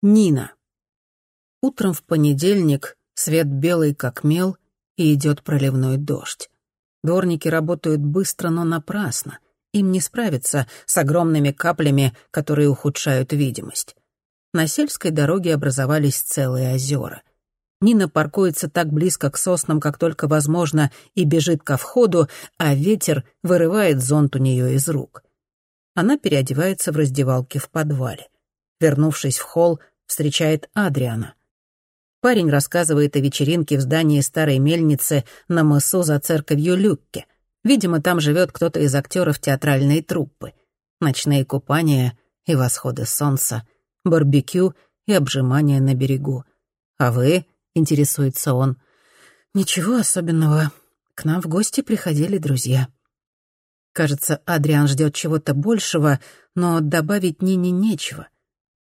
Нина. Утром в понедельник свет белый как мел, и идет проливной дождь. Дворники работают быстро, но напрасно. Им не справиться с огромными каплями, которые ухудшают видимость. На сельской дороге образовались целые озера. Нина паркуется так близко к соснам, как только возможно, и бежит ко входу, а ветер вырывает зонт у нее из рук. Она переодевается в раздевалке в подвале. Вернувшись в холл, встречает Адриана. Парень рассказывает о вечеринке в здании старой мельницы на мысу за церковью Люкке. Видимо, там живет кто-то из актеров театральной труппы. Ночные купания и восходы солнца, барбекю и обжимания на берегу. «А вы?» — интересуется он. «Ничего особенного. К нам в гости приходили друзья». Кажется, Адриан ждет чего-то большего, но добавить Нине нечего —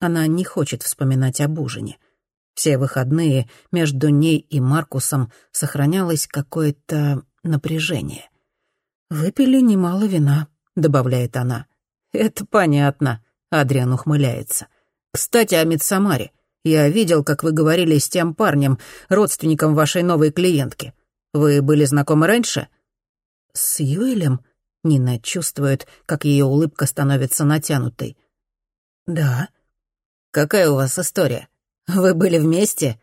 она не хочет вспоминать об ужине. Все выходные между ней и Маркусом сохранялось какое-то напряжение. «Выпили немало вина», — добавляет она. «Это понятно», — Адриан ухмыляется. «Кстати, о Мидсамаре. Я видел, как вы говорили с тем парнем, родственником вашей новой клиентки. Вы были знакомы раньше?» «С Юэлем?» — Нина чувствует, как ее улыбка становится натянутой. «Да», Какая у вас история? Вы были вместе?»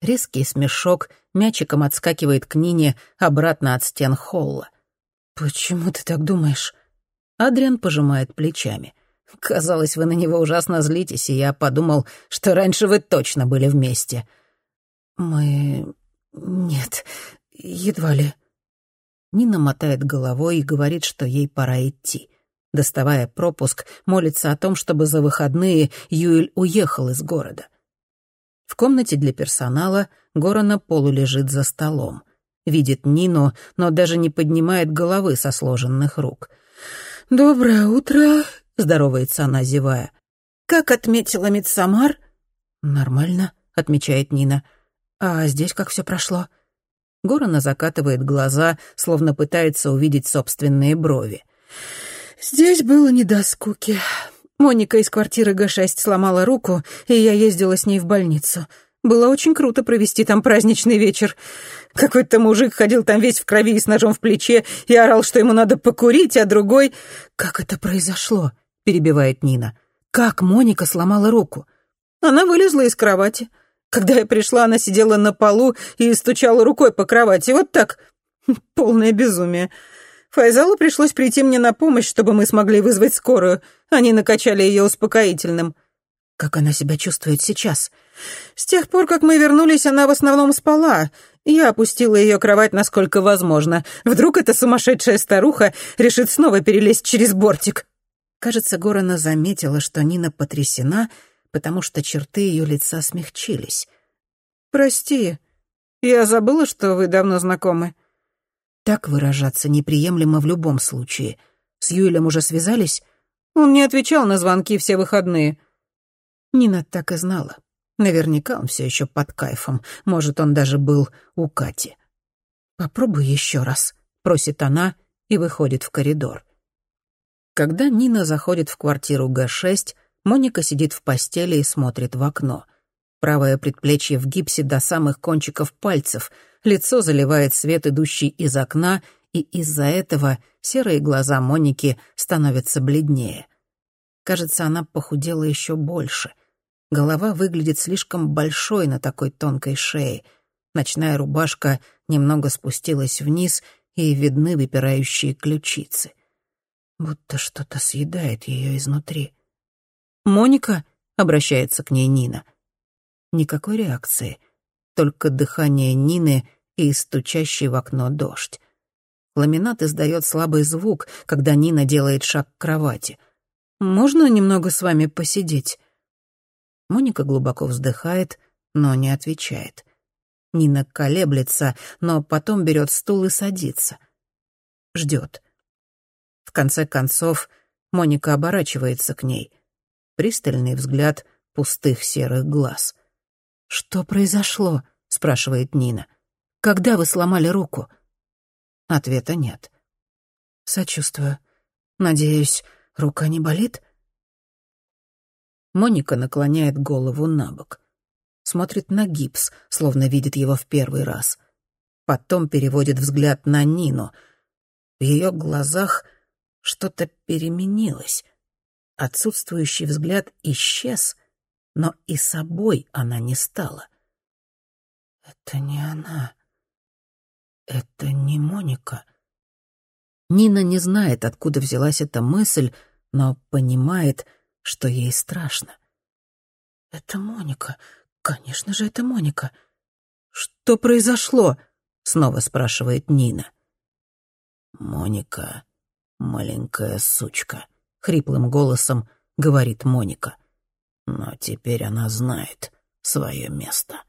Резкий смешок мячиком отскакивает к Нине обратно от стен холла. «Почему ты так думаешь?» Адриан пожимает плечами. «Казалось, вы на него ужасно злитесь, и я подумал, что раньше вы точно были вместе». «Мы... нет, едва ли». Нина мотает головой и говорит, что ей пора идти. Доставая пропуск, молится о том, чтобы за выходные Юэль уехал из города. В комнате для персонала Горана полулежит за столом. Видит Нину, но даже не поднимает головы со сложенных рук. «Доброе утро», — здоровается она, зевая. «Как отметила Митсамар?» «Нормально», — отмечает Нина. «А здесь как все прошло?» Горана закатывает глаза, словно пытается увидеть собственные брови. Здесь было не до скуки. Моника из квартиры Г6 сломала руку, и я ездила с ней в больницу. Было очень круто провести там праздничный вечер. Какой-то мужик ходил там весь в крови и с ножом в плече и орал, что ему надо покурить, а другой... «Как это произошло?» — перебивает Нина. «Как Моника сломала руку?» Она вылезла из кровати. Когда я пришла, она сидела на полу и стучала рукой по кровати. Вот так. Полное безумие. Файзалу пришлось прийти мне на помощь, чтобы мы смогли вызвать скорую. Они накачали ее успокоительным. Как она себя чувствует сейчас? С тех пор, как мы вернулись, она в основном спала. Я опустила ее кровать насколько возможно. Вдруг эта сумасшедшая старуха решит снова перелезть через бортик. Кажется, Горана заметила, что Нина потрясена, потому что черты ее лица смягчились. «Прости, я забыла, что вы давно знакомы». Так выражаться неприемлемо в любом случае. С Юэлем уже связались? Он не отвечал на звонки все выходные. Нина так и знала. Наверняка он все еще под кайфом. Может, он даже был у Кати. «Попробуй еще раз», — просит она и выходит в коридор. Когда Нина заходит в квартиру Г6, Моника сидит в постели и смотрит в окно. Правое предплечье в гипсе до самых кончиков пальцев — лицо заливает свет, идущий из окна, и из-за этого серые глаза Моники становятся бледнее. Кажется, она похудела еще больше. Голова выглядит слишком большой на такой тонкой шее. Ночная рубашка немного спустилась вниз, и видны выпирающие ключицы. Будто что-то съедает ее изнутри. «Моника?» — обращается к ней Нина. Никакой реакции — только дыхание Нины и стучащий в окно дождь. Ламинат издает слабый звук, когда Нина делает шаг к кровати. «Можно немного с вами посидеть?» Моника глубоко вздыхает, но не отвечает. Нина колеблется, но потом берет стул и садится. Ждет. В конце концов, Моника оборачивается к ней. Пристальный взгляд пустых серых глаз. «Что произошло?» — спрашивает Нина. «Когда вы сломали руку?» Ответа нет. «Сочувствую. Надеюсь, рука не болит?» Моника наклоняет голову на бок. Смотрит на гипс, словно видит его в первый раз. Потом переводит взгляд на Нину. В ее глазах что-то переменилось. Отсутствующий взгляд исчез, но и собой она не стала. «Это не она. Это не Моника». Нина не знает, откуда взялась эта мысль, но понимает, что ей страшно. «Это Моника. Конечно же, это Моника. Что произошло?» — снова спрашивает Нина. «Моника — маленькая сучка», — хриплым голосом говорит Моника. «Но теперь она знает свое место».